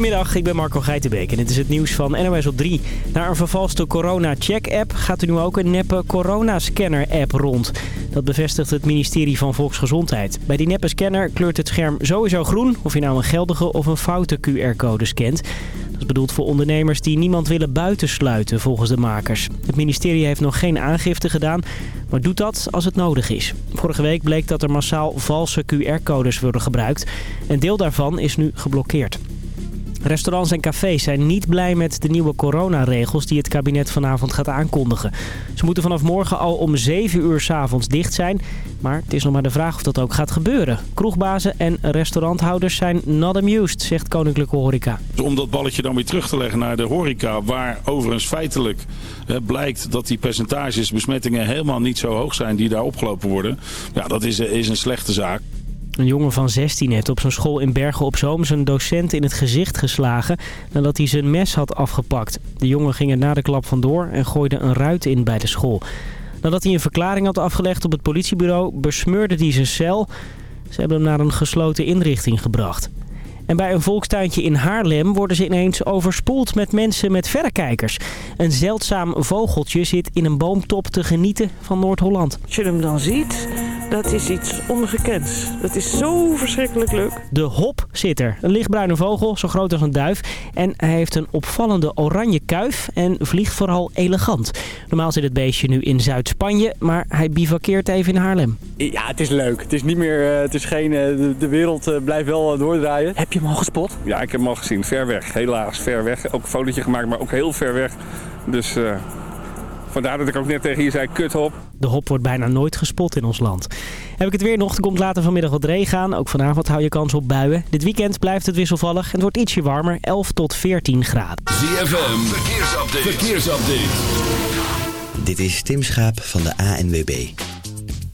Goedemiddag, ik ben Marco Geitenbeek en dit is het nieuws van NOS op 3. Naar een vervalste corona-check-app gaat er nu ook een neppe coronascanner-app rond. Dat bevestigt het ministerie van Volksgezondheid. Bij die neppe scanner kleurt het scherm sowieso groen... of je nou een geldige of een foute QR-code scant. Dat is bedoeld voor ondernemers die niemand willen buitensluiten volgens de makers. Het ministerie heeft nog geen aangifte gedaan, maar doet dat als het nodig is. Vorige week bleek dat er massaal valse QR-codes worden gebruikt. Een deel daarvan is nu geblokkeerd. Restaurants en cafés zijn niet blij met de nieuwe coronaregels die het kabinet vanavond gaat aankondigen. Ze moeten vanaf morgen al om 7 uur s'avonds dicht zijn. Maar het is nog maar de vraag of dat ook gaat gebeuren. Kroegbazen en restauranthouders zijn not amused, zegt Koninklijke Horeca. Om dat balletje dan weer terug te leggen naar de horeca... waar overigens feitelijk blijkt dat die percentages besmettingen helemaal niet zo hoog zijn... die daar opgelopen worden. Ja, dat is, is een slechte zaak. Een jongen van 16 heeft op zijn school in Bergen op Zoom zijn docent in het gezicht geslagen nadat hij zijn mes had afgepakt. De jongen ging er na de klap vandoor en gooide een ruit in bij de school. Nadat hij een verklaring had afgelegd op het politiebureau besmeurde hij zijn cel. Ze hebben hem naar een gesloten inrichting gebracht. En bij een volkstuintje in Haarlem worden ze ineens overspoeld met mensen met verrekijkers. Een zeldzaam vogeltje zit in een boomtop te genieten van Noord-Holland. Als je hem dan ziet, dat is iets ongekends. Dat is zo verschrikkelijk leuk. De hop zit er. Een lichtbruine vogel, zo groot als een duif. En hij heeft een opvallende oranje kuif en vliegt vooral elegant. Normaal zit het beestje nu in Zuid-Spanje, maar hij bivakkeert even in Haarlem. Ja, het is leuk. Het is niet meer, uh, het is geen, uh, de, de, wereld uh, blijft wel doordraaien. Heb je hem al gespot? Ja, ik heb hem al gezien. Ver weg. Helaas, ver weg. Ook een fotootje gemaakt, maar ook heel ver weg. Dus vandaar dat ik ook net tegen je zei, kut hop. De hop wordt bijna nooit gespot in ons land. Heb ik het weer nog, er komt later vanmiddag wat regen aan. Ook vanavond hou je kans op buien. Dit weekend blijft het wisselvallig en het wordt ietsje warmer, 11 tot 14 graden. ZFM, verkeersupdate. verkeersupdate. Dit is Tim Schaap van de ANWB.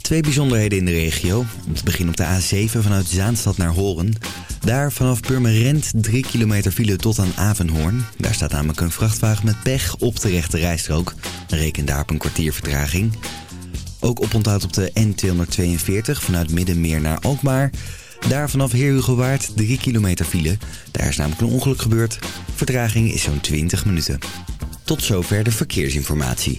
Twee bijzonderheden in de regio. Om te beginnen op de A7 vanuit Zaanstad naar Horen. Daar vanaf Purmerend 3 kilometer file tot aan Avenhoorn. Daar staat namelijk een vrachtwagen met pech op de rechte rijstrook. Reken daar op een kwartier vertraging. Ook oponthoud op de N242 vanuit Middenmeer naar Alkmaar. Daar vanaf Heerhugowaard 3 kilometer file. Daar is namelijk een ongeluk gebeurd. Vertraging is zo'n 20 minuten. Tot zover de verkeersinformatie.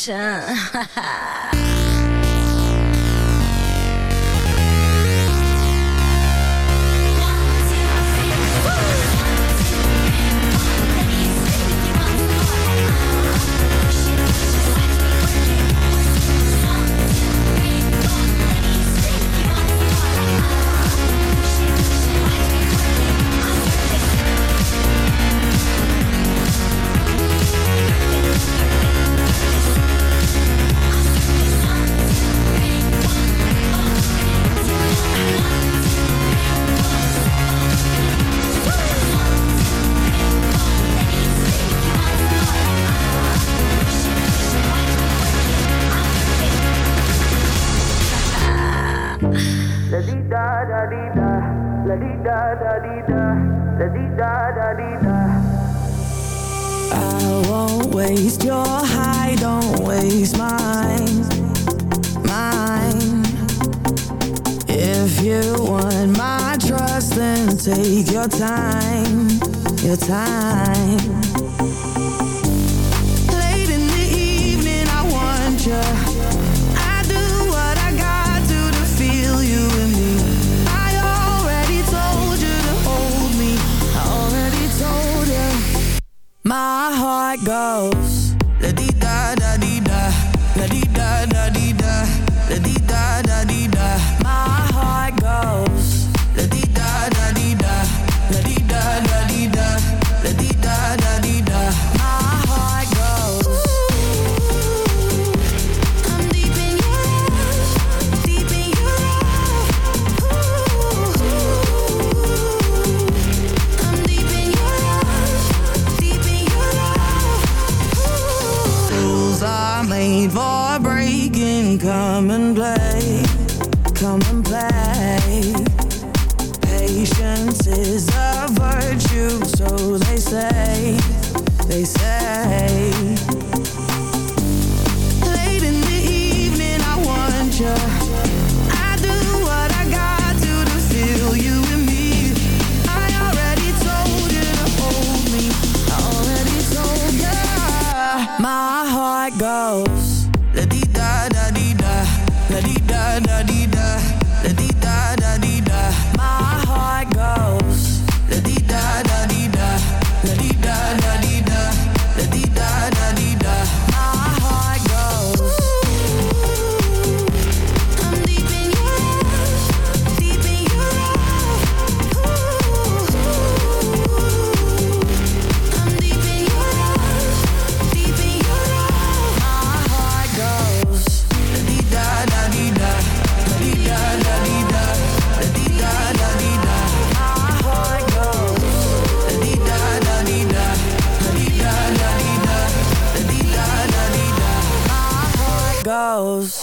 神，哈哈。Your time. Goes house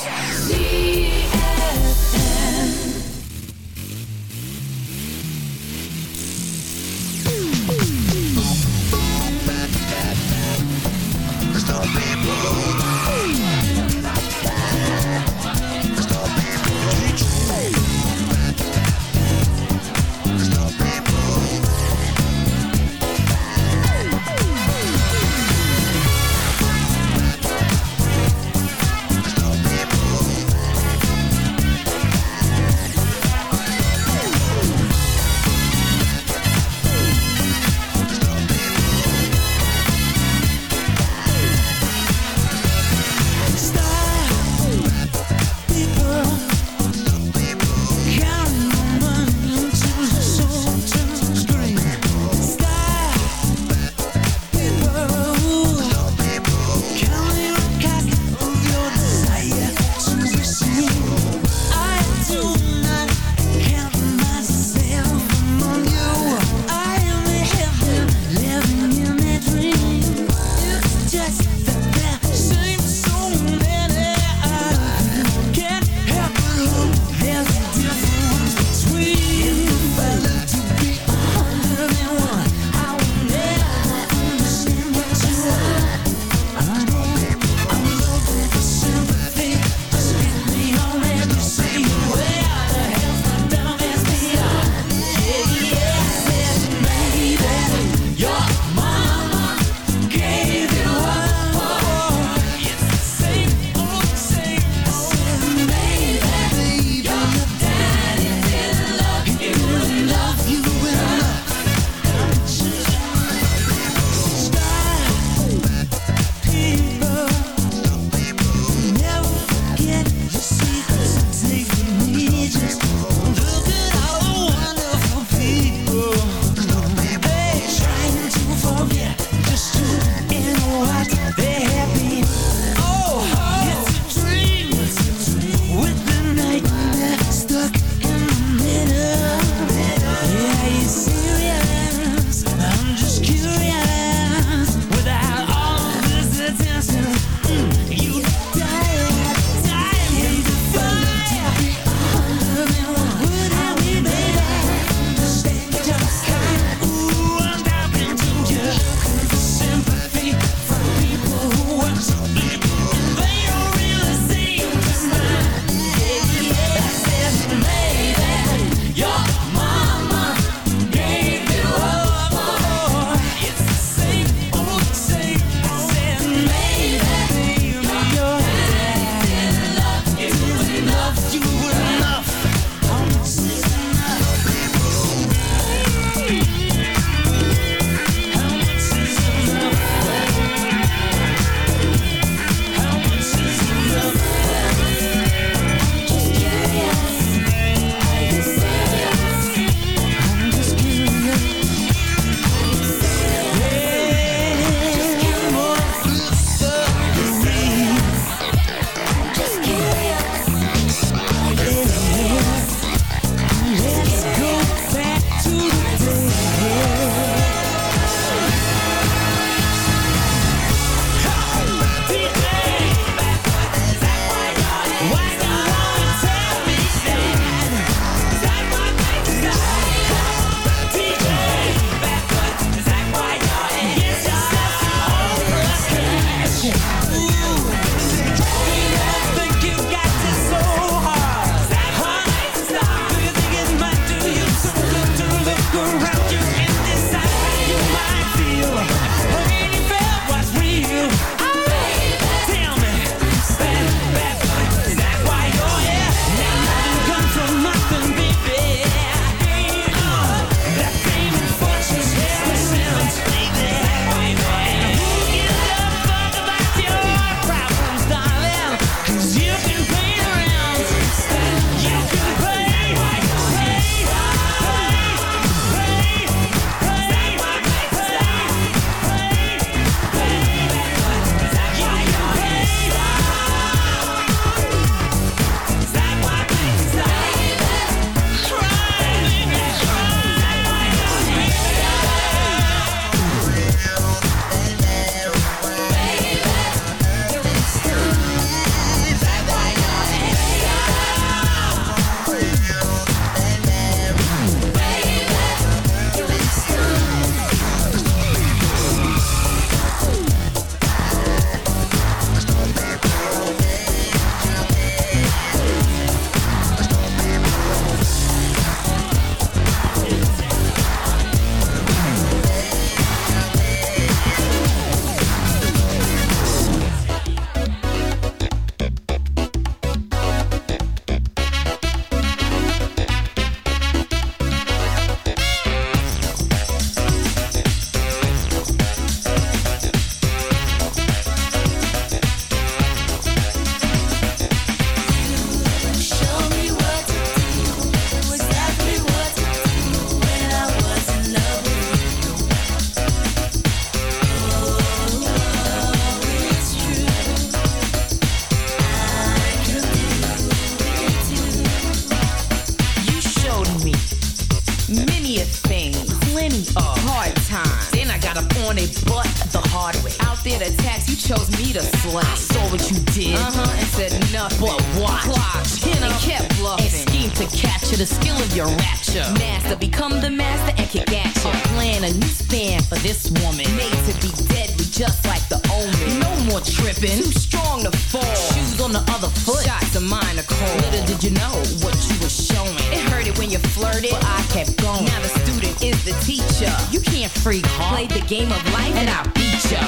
freak, huh? played the game of life, and I beat ya.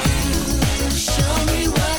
Show me what.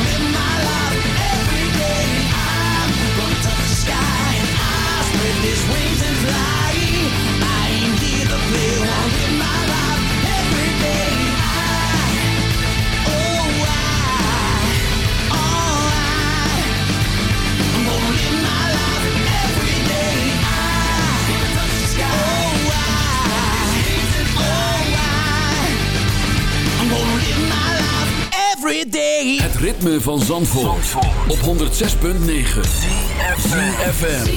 ritme van Zandvoort, op 106.9 FM.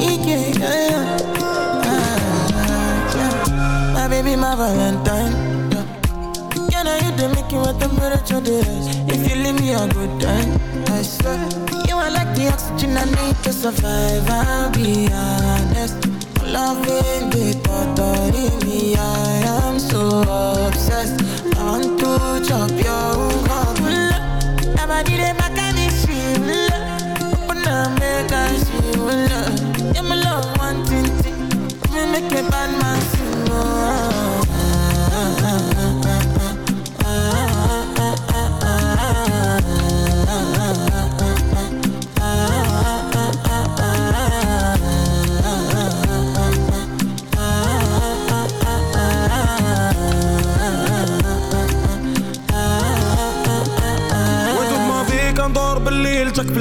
Yeah, yeah, yeah. Ah, yeah. My baby, my Valentine. Can I hit the making what temperature is? If you leave me a good time, I swear. You are like the oxygen I need to survive. I'll be honest. Loving the thought of me, I am so obsessed. I want to chop your heart. Never did it back and it's Open up, make see love. Yeah, my love, thing. Me make a bad man.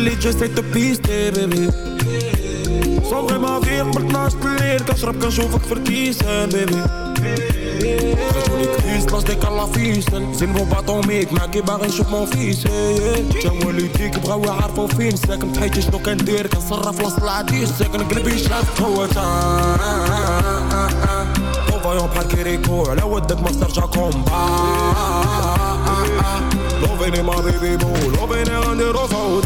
خليت جسد تبيستي بيبي سون ما في قبلت ناش تلير كنشرب كنشوفك في الكيسان بيبي خاتوني كريس لاش ديك الله فيسن زين بو باطو ميك معاكي باغي نشوف مون فيس جام والديك بغاو يعرفو فين ساكن تحيتي شنو كندير كنصرف وسط العديس ساكن قلبي شاف هو تا فايون باركي ريكو على ودك ما سترجع كومبا Love in my baby boo, love in on the road.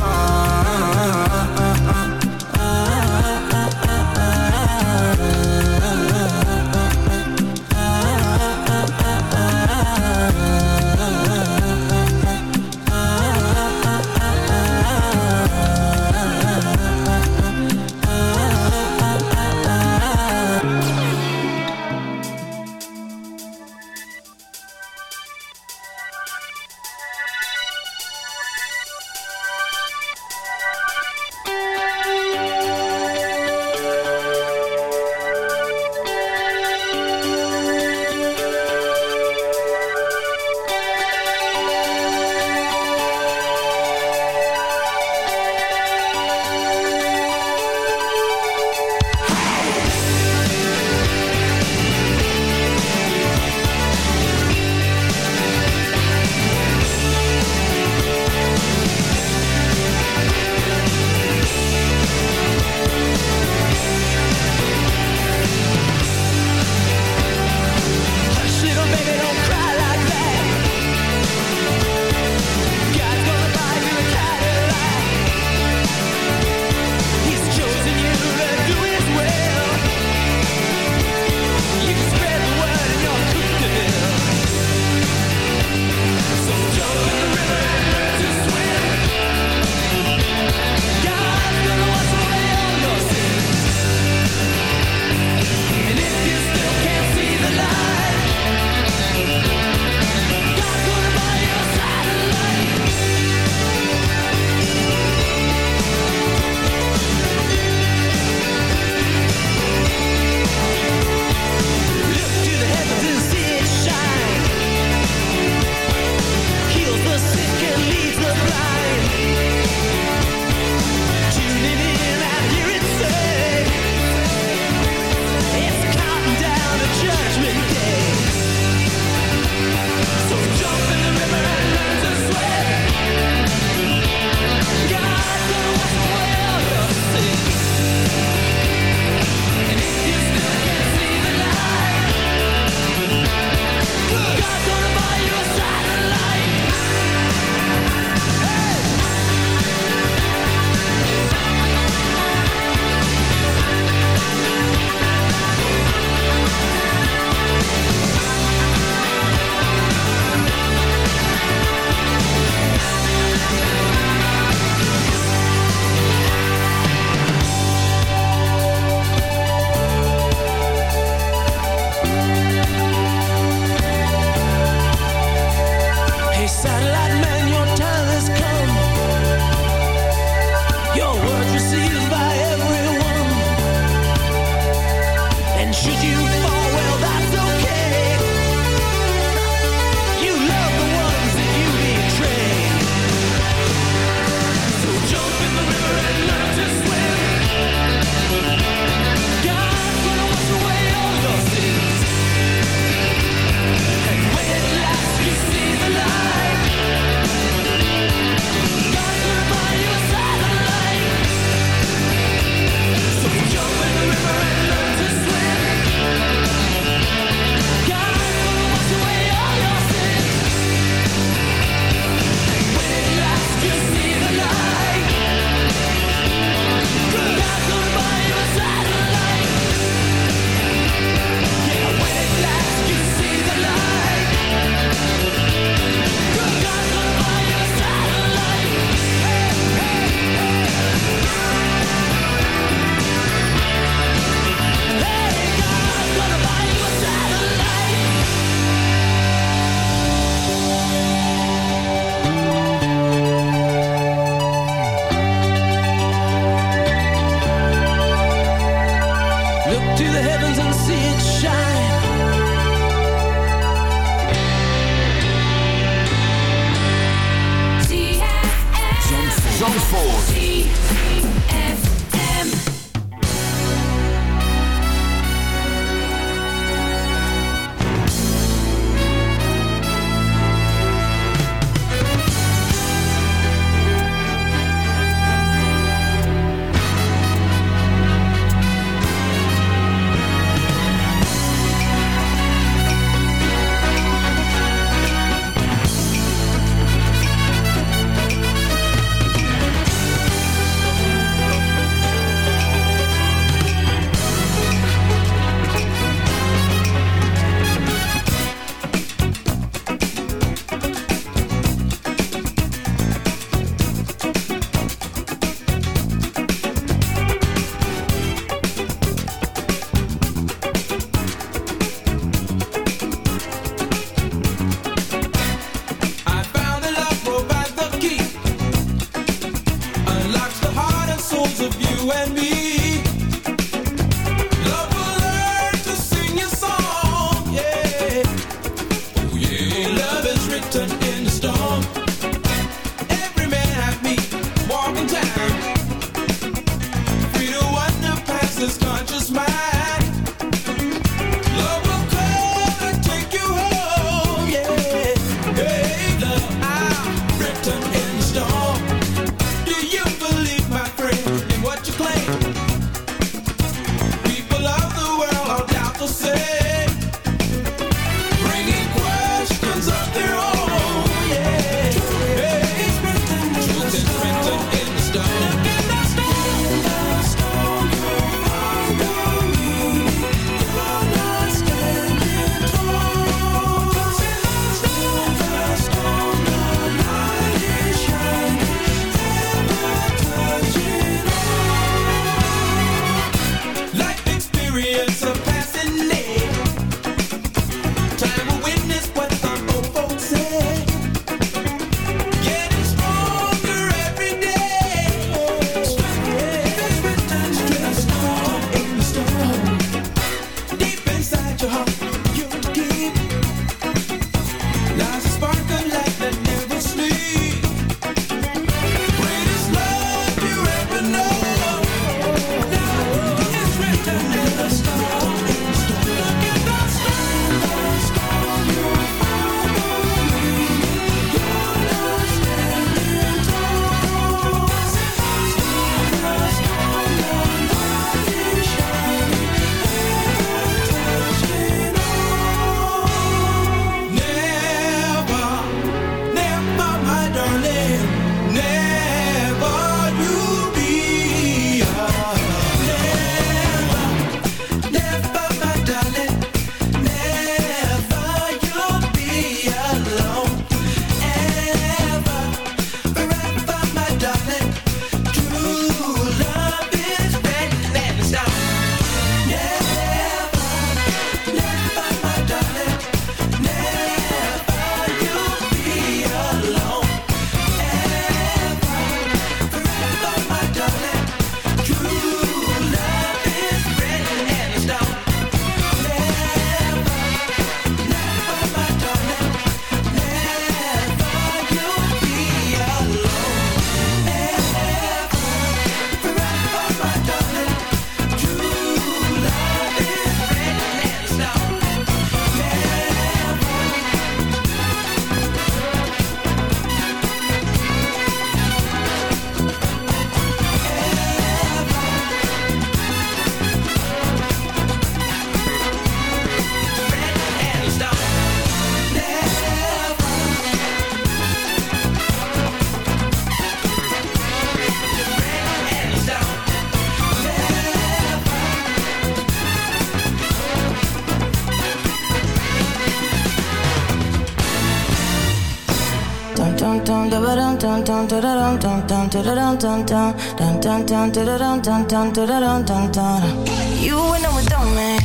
Dum da da dum dum dum da da dum dum dum dum dum dum da da dum dum dum da da dum dum dum. You went on without me.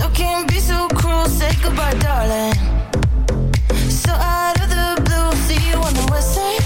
Looking be so cruel, say goodbye, darling. So out of the blue, see you on the west side.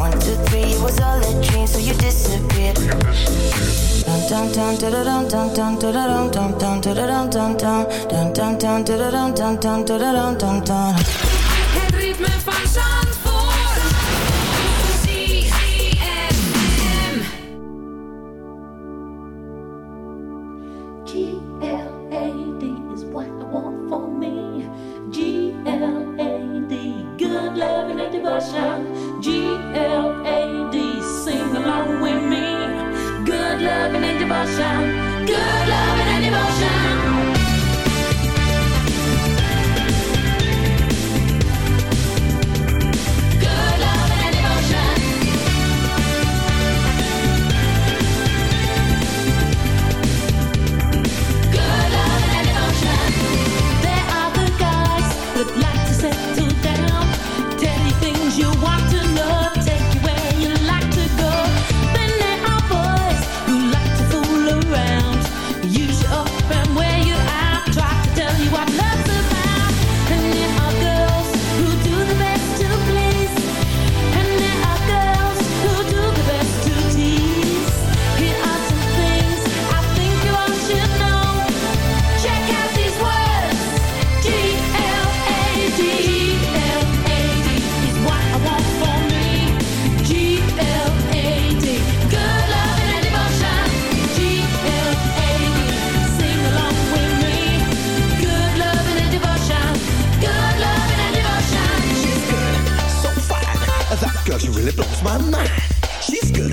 Three, it was all a dream, so you disappeared. Dum dum dum da dum dum dum da dum dum dum da dum dum dum dum dum dum dum dum dum dum dum dum.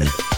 Italy.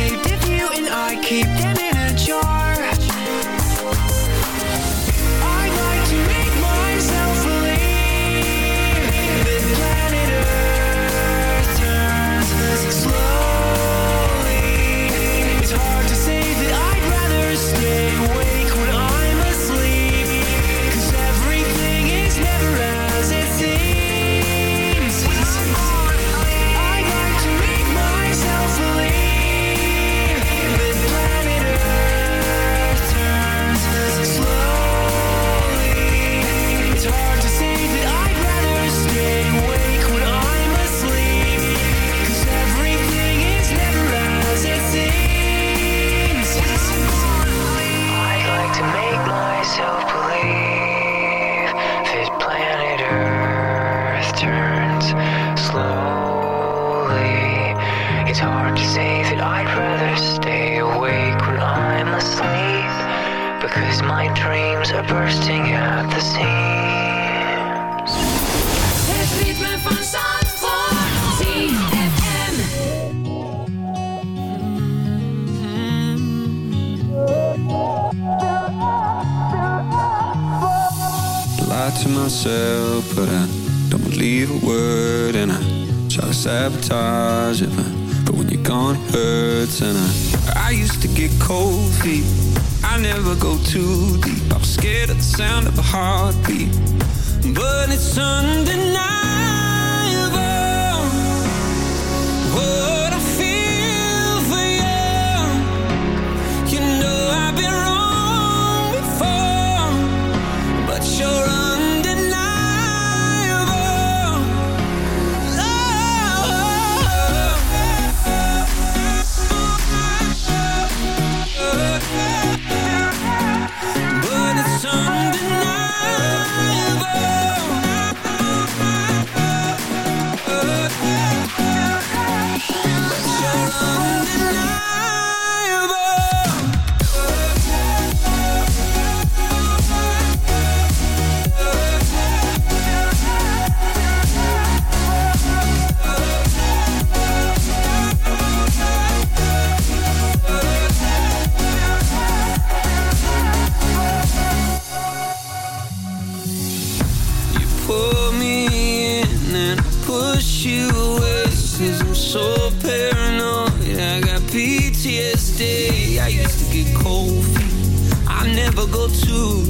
shape dreams are bursting at the seams. Het ritme van Zandvoort, ZFM. Lie to myself, but I don't believe a word, and I try to sabotage it, but when you're gone, it hurts, and I, I used to get cold feet. I never go too deep. I'm scared of the sound of a heartbeat. But it's Sunday night. do.